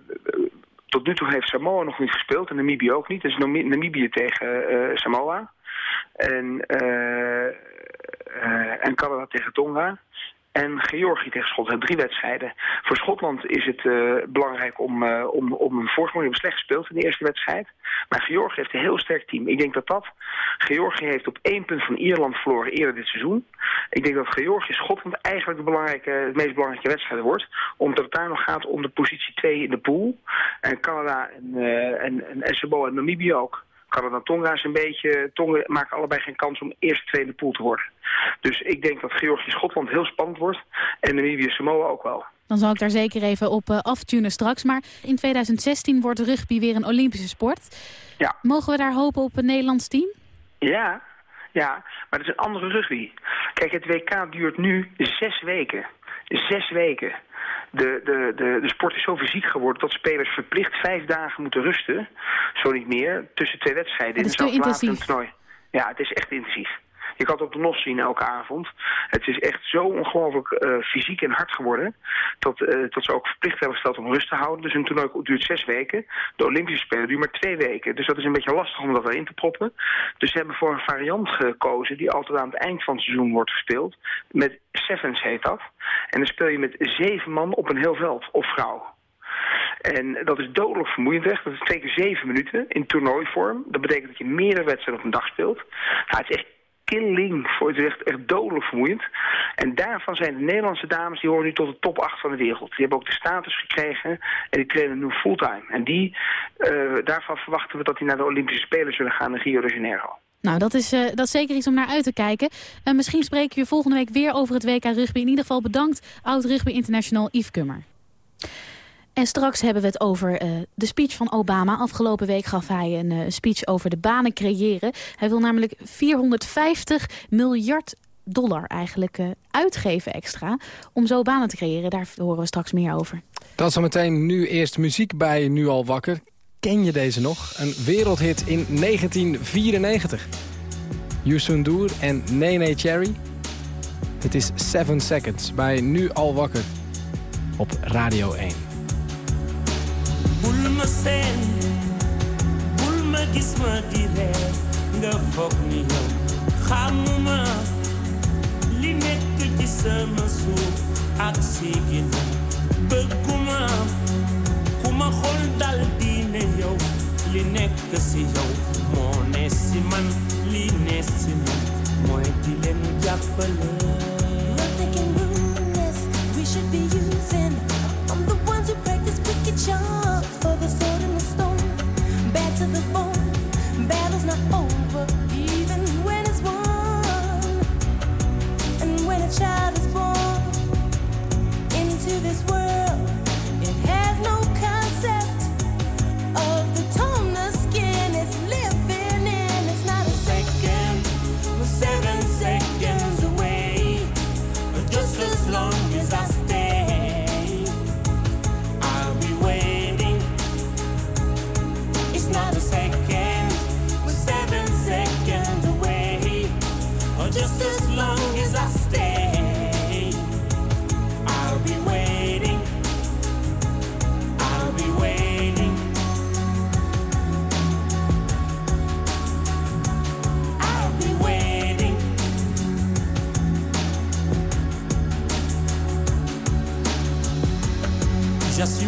tot nu toe heeft Samoa nog niet gespeeld en Namibië ook niet. Dus Nami- Namibië tegen eh, Samoa en, en Canada tegen Tonga. En Georgië tegen Schotland. Drie wedstrijden. Voor Schotland is het eh, belangrijk om, eh, om, om een voorsprong. Die hebben slecht gespeeld in de eerste wedstrijd. Maar Georgië heeft een heel sterk team. Ik denk dat dat... Georgië heeft op één punt van Ierland verloren eerder dit seizoen. Ik denk dat Georgië-Schotland eigenlijk de, belangrijke, het meest belangrijke wedstrijd wordt. Omdat het daar nog gaat om de positie 2 in de pool. En Canada en, eh en, en, en Namibië ook. Canada Tonga is een beetje... Tonga maken allebei geen kans om eerste twee in de pool te worden. Dus ik denk dat Georgië-Schotland heel spannend wordt. En Namibië-Samoa ook wel. Dan zal ik daar zeker even op eh, aftunen straks. Maar in 2016 wordt rugby weer een Olympische sport. Ja. Mogen we daar hopen op een Nederlands team? Ja, ja, maar dat is een andere rugby. Kijk, het WK duurt nu zes weken. Zes weken. De, de, de, de sport is zo fysiek geworden dat spelers verplicht vijf dagen moeten rusten. Zo niet meer, tussen twee wedstrijden. Het is in te intensief. toernooi. Ja, het is echt intensief. Je kan het op de NOS zien elke avond. Het is echt zo ongelooflijk eh, fysiek en hard geworden... Dat, eh, dat ze ook verplicht hebben gesteld om rust te houden. Dus een toernooi duurt zes weken. De Olympische Spelen duurt maar twee weken. Dus dat is een beetje lastig om dat erin te proppen. Dus ze hebben voor een variant gekozen... die altijd aan het eind van het seizoen wordt gespeeld. Met sevens heet dat. En dan speel je met zeven man op een heel veld, of vrouw. En dat is dodelijk vermoeiend weg. Dat is twee keer zeven minuten in toernooivorm. Dat betekent dat je meerdere wedstrijden op een dag speelt. Nou, het is echt killing. Voor het echt, echt dodelijk vermoeiend. En daarvan zijn de Nederlandse dames, die horen nu tot de top 8 van de wereld. Die hebben ook de status gekregen en die trainen nu fulltime. En die, eh, daarvan verwachten we dat die naar de Olympische Spelen zullen gaan in Rio de Janeiro. Nou, dat is, eh, dat zeker iets om naar uit te kijken. Eh, misschien spreken we volgende week weer over het WK Rugby. In ieder geval bedankt, oud-rugby international Yves Kummer. En straks hebben we het over eh, de speech van Obama. Afgelopen week gaf hij een eh, speech over de banen creëren. Hij wil namelijk 450 miljard dollar eigenlijk eh, uitgeven extra... om zo banen te creëren. Daar horen we straks meer over. Dat zometeen nu eerst muziek bij Nu Al Wakker. Ken je deze nog? Een wereldhit in 1994. Youssou N'Dour en Nene Cherry. Het is 7 Seconds bij Nu Al Wakker op Radio 1. Gis ma di nga foog ni yow xamuma li nekk ci sama suuf ak si bëgguma ku ma dal di ne yow li nekk si yow moo ne si man li ne si man mooy di the ones practice for the sword and the stone. Bad to the bone, this world,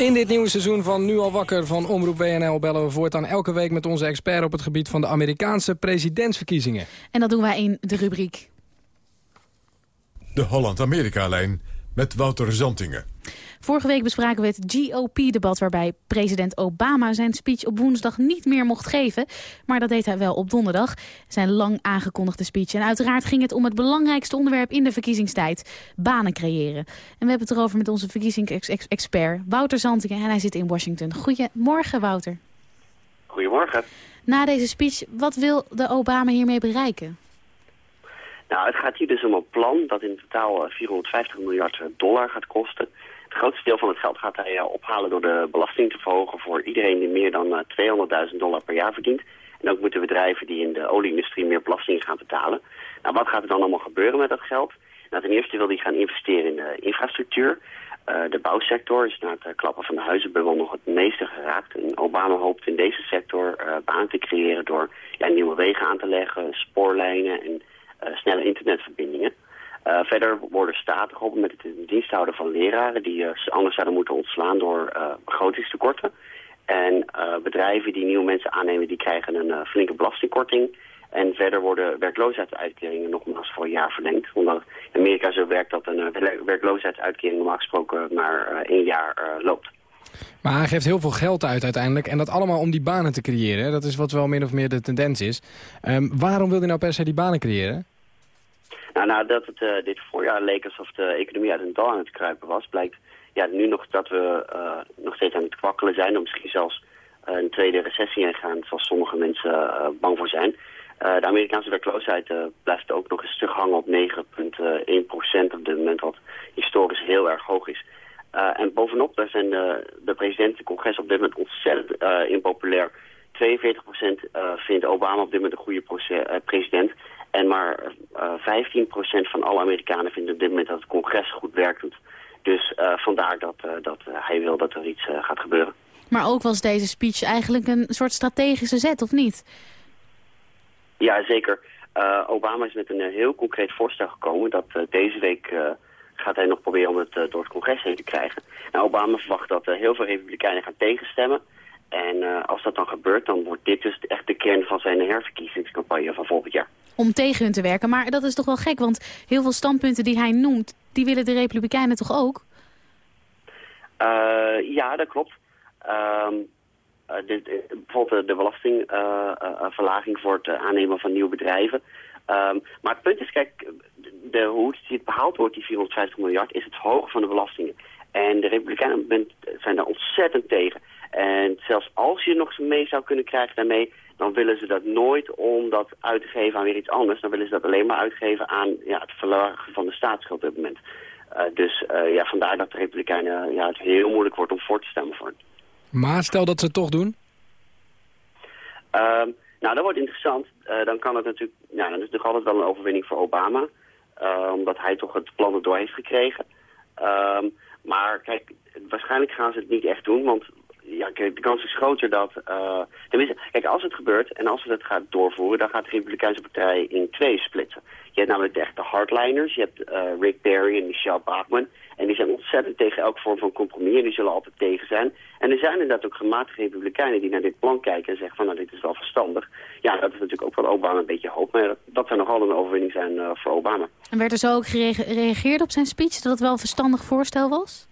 In dit nieuwe seizoen van Nu al wakker van Omroep WNL... bellen we voortaan elke week met onze expert op het gebied van de Amerikaanse presidentsverkiezingen. En dat doen wij in de rubriek. De Holland-Amerika-lijn met Wouter Zantingen. Vorige week bespraken we het GOP-debat waarbij president Obama zijn speech op woensdag niet meer mocht geven. Maar dat deed hij wel op donderdag, zijn lang aangekondigde speech. En uiteraard ging het om het belangrijkste onderwerp in de verkiezingstijd, banen creëren. En we hebben het erover met onze verkiezingsexpert Wouter Zantingen en hij zit in Washington. Goedemorgen Wouter. Goedemorgen. Na deze speech, wat wil de Obama hiermee bereiken? Nou, het gaat hier dus om een plan dat in totaal eh, 450 miljard dollar gaat kosten. Het grootste deel van het geld gaat hij eh, ophalen door de belasting te verhogen voor iedereen die meer dan eh, 200.000 dollar per jaar verdient. En ook moeten bedrijven die in de olieindustrie meer belasting gaan betalen. Nou, wat gaat er dan allemaal gebeuren met dat geld? Nou, ten eerste wil hij gaan investeren in de infrastructuur. Eh, de bouwsector is na het eh, klappen van de huizenbubbel nog het meeste geraakt. En Obama hoopt in deze sector eh banen te creëren door ja, nieuwe wegen aan te leggen, spoorlijnen en eh, snelle internetverbindingen. Eh, verder worden staten geholpen met het in dienst houden van leraren die eh, anders zouden moeten ontslaan door eh, begrotingstekorten. En eh, bedrijven die nieuwe mensen aannemen, die krijgen een eh, flinke belastingkorting. En verder worden werkloosheidsuitkeringen nogmaals voor een jaar verlengd. Omdat in Amerika zo werkt dat een eh, werk- werkloosheidsuitkering normaal gesproken maar eh, één jaar eh, loopt. Maar hij geeft heel veel geld uit uiteindelijk. En dat allemaal om die banen te creëren. Dat is wat wel min of meer de tendens is. Ehm, waarom wil hij nou per se die banen creëren? Nou, nadat het eh, dit voorjaar leek alsof de economie uit een dal aan het kruipen was, blijkt ja, nu nog dat we eh, nog steeds aan het kwakkelen zijn. Of misschien zelfs eh, een tweede recessie ingaan, zoals sommige mensen bang voor zijn. De Amerikaanse werkloosheid blijft ook nog eens terughangen op 9,1% op dit moment, wat historisch heel erg hoog is. Eh, en bovenop, daar zijn de, de president en congres op dit moment ontzettend eh, impopulair. 42% eh, vindt Obama op dit moment een goede president. En maar eh 15% van alle Amerikanen vinden op dit moment dat het congres goed werk doet. Dus vandaar dat, dat hij wil dat er iets gaat gebeuren. Maar ook was deze speech eigenlijk een soort strategische zet, of niet? Ja, zeker. Obama is met een heel concreet voorstel gekomen. Dat deze week gaat hij nog proberen om het eh, door het congres heen te krijgen. Nou, Obama verwacht dat eh, heel veel republikeinen gaan tegenstemmen. En eh, als dat dan gebeurt, dan wordt dit dus echt de kern van zijn herverkiezingscampagne van volgend jaar. Om tegen hun te werken. Maar dat is toch wel gek, want heel veel standpunten die hij noemt... die willen de Republikeinen toch ook? Ja, dat klopt. Ehm, eh, dit- eh, bijvoorbeeld de, belastingverlaging voor het aannemen van nieuwe bedrijven. Ehm, maar het punt is, kijk, de, hoe het behaald wordt, die 450 miljard, is het verhogen van de belastingen. En de Republikeinen zijn daar ontzettend tegen. En zelfs als je nog mee zou kunnen krijgen daarmee, dan willen ze dat nooit om dat uit te geven aan weer iets anders. Dan willen ze dat alleen maar uitgeven aan ja, het verlagen van de staatsschuld op dit moment. Eh, dus eh, ja, vandaar dat de Republikeinen ja, het heel moeilijk wordt om voor te stemmen voor. Maar stel dat ze het toch doen. Ehm, nou, dat wordt interessant. Eh, dan kan het natuurlijk, nou, dan is natuurlijk altijd wel een overwinning voor Obama. eh, omdat hij toch het plan erdoor heeft gekregen. Ehm, maar kijk, waarschijnlijk gaan ze het niet echt doen, want ja, de kans is groter dat... eh, tenminste, kijk, als het gebeurt en als ze het gaat doorvoeren, dan gaat de Republikeinse Partij in twee splitsen. Je hebt namelijk de echte hardliners, je hebt Rick Perry en Michelle Bachmann. En die zijn ontzettend tegen elke vorm van compromis en die zullen altijd tegen zijn. En er zijn inderdaad ook gematigde republikeinen die naar dit plan kijken en zeggen van nou dit is wel verstandig. Ja, dat is natuurlijk ook wel Obama een beetje hoop, maar dat, zou nog wel een overwinning zijn eh, voor Obama. En werd er zo ook gereageerd op zijn speech... dat het wel een verstandig voorstel was?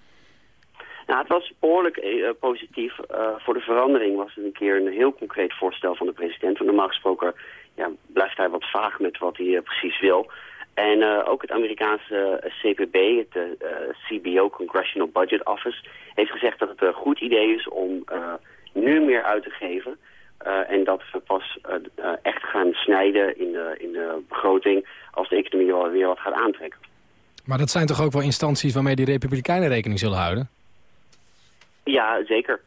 Nou, het was behoorlijk eh, positief. Eh, voor de verandering was het een keer een heel concreet voorstel van de president. Want normaal gesproken ja, blijft hij wat vaag met wat hij precies wil. En eh, ook het Amerikaanse eh, CPB, het eh, eh, CBO, Congressional Budget Office, heeft gezegd dat het een goed idee is om nu meer uit te geven. En dat we pas echt gaan snijden in de, in de begroting als de economie wel weer wat gaat aantrekken. Maar dat zijn toch ook wel instanties waarmee die republikeinen rekening zullen houden? Ja, zeker.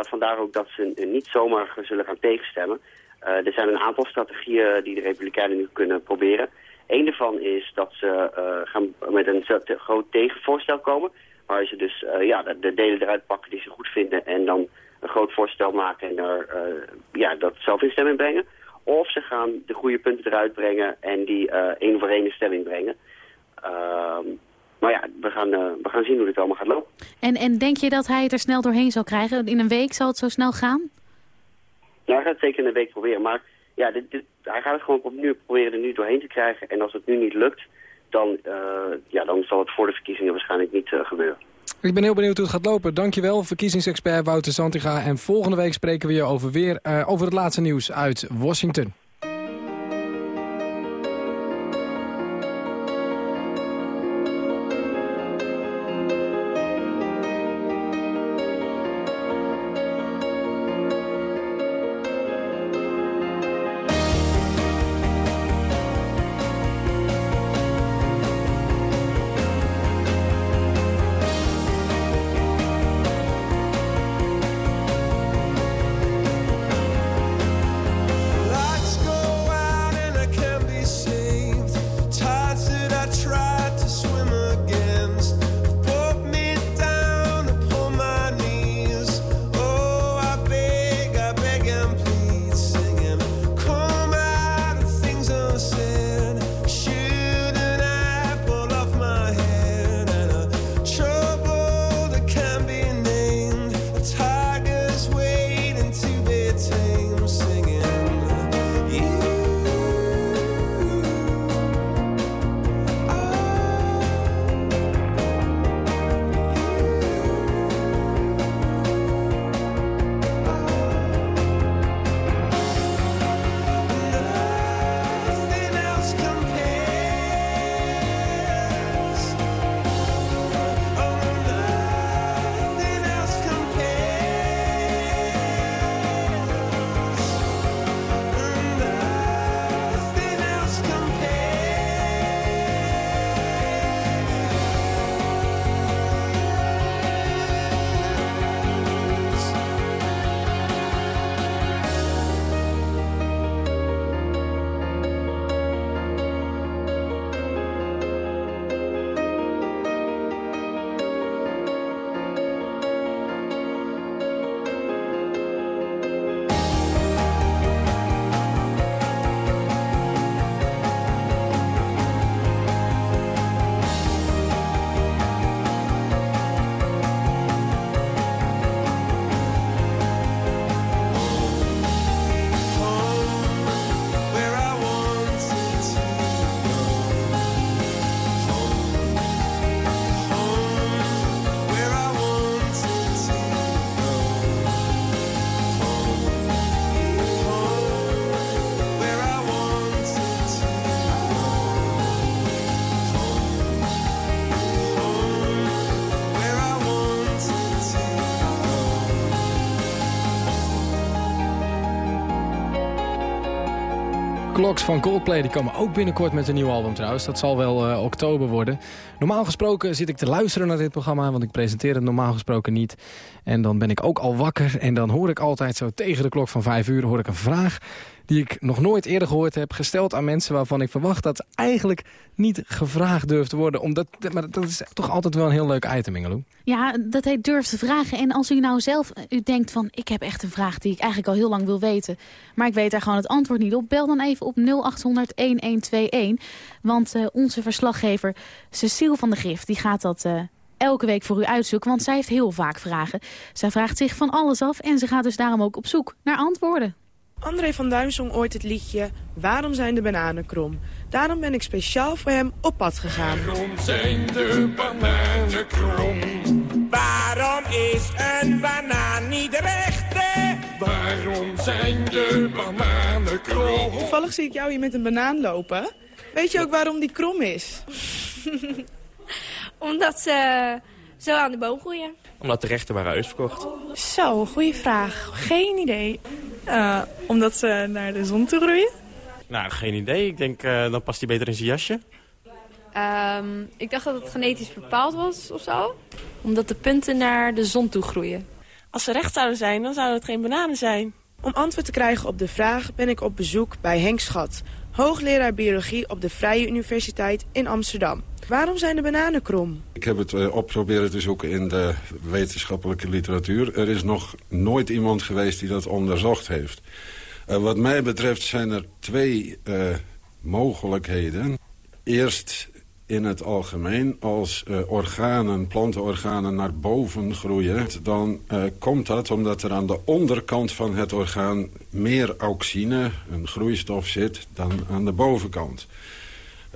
Vandaar ook dat ze niet zomaar zullen gaan tegenstemmen. Er zijn een aantal strategieën die de Republikeinen nu kunnen proberen. Eén daarvan is dat ze eh, gaan met een groot tegenvoorstel komen. Waar ze dus eh, ja, de, de delen eruit pakken die ze goed vinden. En dan een groot voorstel maken en er, eh, ja, dat zelf in stemming brengen. Of ze gaan de goede punten eruit brengen en die één voor één in stemming brengen. Ehm, maar ja, we gaan, we gaan zien hoe dit allemaal gaat lopen. En, en denk je dat hij het er snel doorheen zal krijgen? In een week zal het zo snel gaan? Ja, hij gaat het zeker in een week proberen. Maar ja, dit, dit- hij gaat het gewoon opnieuw proberen er nu doorheen te krijgen. En als het nu niet lukt, dan, eh, ja, dan zal het voor de verkiezingen waarschijnlijk niet eh, gebeuren. Ik ben heel benieuwd hoe het gaat lopen. Dankjewel, verkiezingsexpert Wouter Santiga. En volgende week spreken we je over, weer, eh, over het laatste nieuws uit Washington. Van Coldplay die komen ook binnenkort met een nieuw album trouwens. Dat zal wel eh, oktober worden. Normaal gesproken zit ik te luisteren naar dit programma... want ik presenteer het normaal gesproken niet. En dan ben ik ook al wakker en dan hoor ik altijd zo tegen de klok van vijf uur... hoor ik een vraag die ik nog nooit eerder gehoord heb... gesteld aan mensen waarvan ik verwacht dat eigenlijk niet gevraagd durft te worden. Omdat, maar dat is toch altijd wel een heel leuk item, Ingeloe. Ja, dat heet durf te vragen. En als u nou zelf u denkt van... ik heb echt een vraag die ik eigenlijk al heel lang wil weten... maar ik weet daar gewoon het antwoord niet op... bel dan even op 0800-1121. Want eh, onze verslaggever Cecile van de Grift... die gaat dat... eh, elke week voor u uitzoeken, want zij heeft heel vaak vragen. Zij vraagt zich van alles af en ze gaat dus daarom ook op zoek naar antwoorden. André van Duin zong ooit het liedje Waarom zijn de bananen krom? Daarom ben ik speciaal voor hem op pad gegaan. Waarom zijn de bananen krom? Waarom is een banaan niet recht? hè? Waarom zijn de bananen krom? Toevallig zie ik jou hier met een banaan lopen. Weet je ook waarom die krom is? Omdat ze zo aan de boom groeien. Omdat de rechten waren uitverkocht. Zo, goede vraag. Geen idee. Eh, omdat ze naar de zon toe groeien? Nou, geen idee. Ik denk, eh, dan past hij beter in zijn jasje. Ehm, ik dacht dat het genetisch bepaald was of zo. Omdat de punten naar de zon toe groeien. Als ze recht zouden zijn, dan zouden het geen bananen zijn. Om antwoord te krijgen op de vraag ben ik op bezoek bij Henk Schat... hoogleraar biologie op de Vrije Universiteit in Amsterdam. Waarom zijn de bananen krom? Ik heb het eh, op proberen te zoeken in de wetenschappelijke literatuur. Er is nog nooit iemand geweest die dat onderzocht heeft. Eh, wat mij betreft zijn er twee eh, mogelijkheden. Eerst in het algemeen, als organen, plantenorganen naar boven groeien... dan komt dat omdat er aan de onderkant van het orgaan meer auxine, een groeistof, zit dan aan de bovenkant.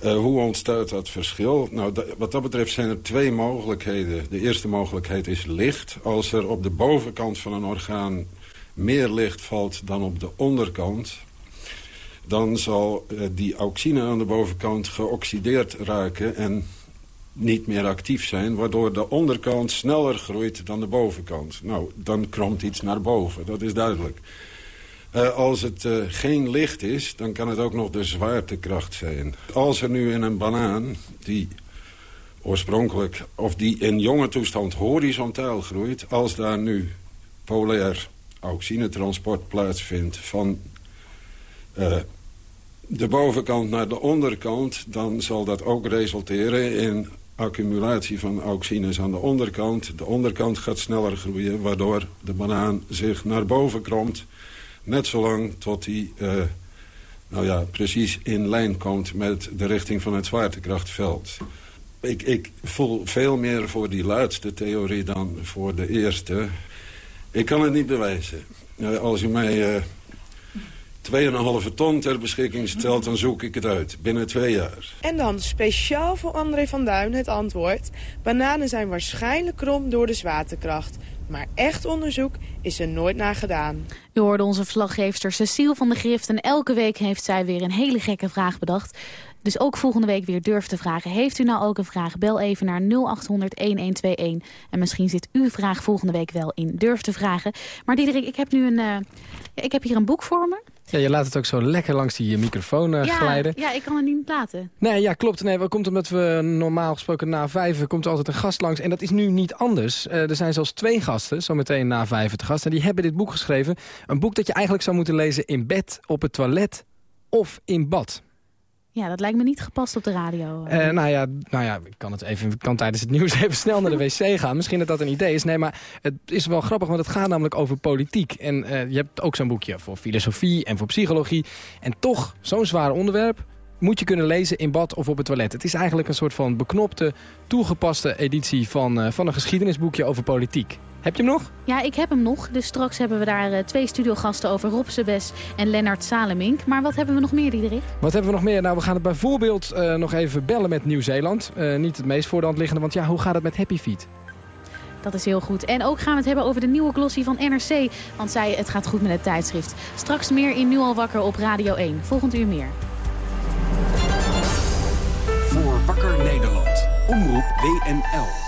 Eh, hoe ontstaat dat verschil? Nou, wat dat betreft zijn er twee mogelijkheden. De eerste mogelijkheid is licht. Als er op de bovenkant van een orgaan meer licht valt dan op de onderkant... dan zal eh, die auxine aan de bovenkant geoxideerd raken... en niet meer actief zijn, waardoor de onderkant sneller groeit dan de bovenkant. Nou, dan kromt iets naar boven, dat is duidelijk. Eh, als het eh, geen licht is, dan kan het ook nog de zwaartekracht zijn. Als er nu in een banaan, die oorspronkelijk... of die in jonge toestand horizontaal groeit... als daar nu polair auxinetransport plaatsvindt... van eh, de bovenkant naar de onderkant... dan zal dat ook resulteren in accumulatie van auxines aan de onderkant. De onderkant gaat sneller groeien, waardoor de banaan zich naar boven kromt... Net zolang tot hij eh, nou ja, precies in lijn komt met de richting van het zwaartekrachtveld. Ik, ik voel veel meer voor die laatste theorie dan voor de eerste. Ik kan het niet bewijzen. Eh, als u mij uh, 2,5 ton ter beschikking stelt, dan zoek ik het uit. Binnen twee jaar. En dan speciaal voor André van Duin het antwoord. Bananen zijn waarschijnlijk krom door de zwaartekracht. Maar echt onderzoek is er nooit naar gedaan. U hoorde onze verslaggeefster Cecile van de Grift en elke week heeft zij weer een hele gekke vraag bedacht. Dus ook volgende week weer durf te vragen. Heeft u nou ook een vraag? Bel even naar 0800-1121. En misschien zit uw vraag volgende week wel in durf te vragen. Maar Diederik, ik heb nu een, uh, ik heb hier een boek voor me. Ja, je laat het ook zo lekker langs die microfoon uh, ja, glijden. Ja, ik kan het niet laten. Nee, ja, klopt. Nee, dat komt omdat we normaal gesproken na vijven komt er altijd een gast langs. En dat is nu niet anders. Uh, er zijn zelfs twee gasten, zometeen na vijven te gast. En die hebben dit boek geschreven. Een boek dat je eigenlijk zou moeten lezen in bed, op het toilet of in bad. Ja, dat lijkt me niet gepast op de radio. Uh, nou, ja, nou ja, ik kan, het even, kan tijdens het nieuws even snel naar de wc gaan. Misschien dat dat een idee is. Nee, maar het is wel grappig, want het gaat namelijk over politiek. En uh, je hebt ook zo'n boekje voor filosofie en voor psychologie. En toch, zo'n zwaar onderwerp moet je kunnen lezen in bad of op het toilet. Het is eigenlijk een soort van beknopte, toegepaste editie van, uh, van een geschiedenisboekje over politiek. Heb je hem nog? Ja, ik heb hem nog. Dus straks hebben we daar uh, twee studiogasten over Rob Sebes en Lennart Salemink. Maar wat hebben we nog meer, Diederik? Wat hebben we nog meer? Nou, we gaan het bijvoorbeeld uh, nog even bellen met Nieuw-Zeeland. Uh, niet het meest voor de hand liggende, want ja, hoe gaat het met Happy Feet? Dat is heel goed. En ook gaan we het hebben over de nieuwe glossie van NRC. Want zij, het gaat goed met het tijdschrift. Straks meer in Nu al wakker op Radio 1. Volgend uur meer. Voor Wakker Nederland. Omroep WNL.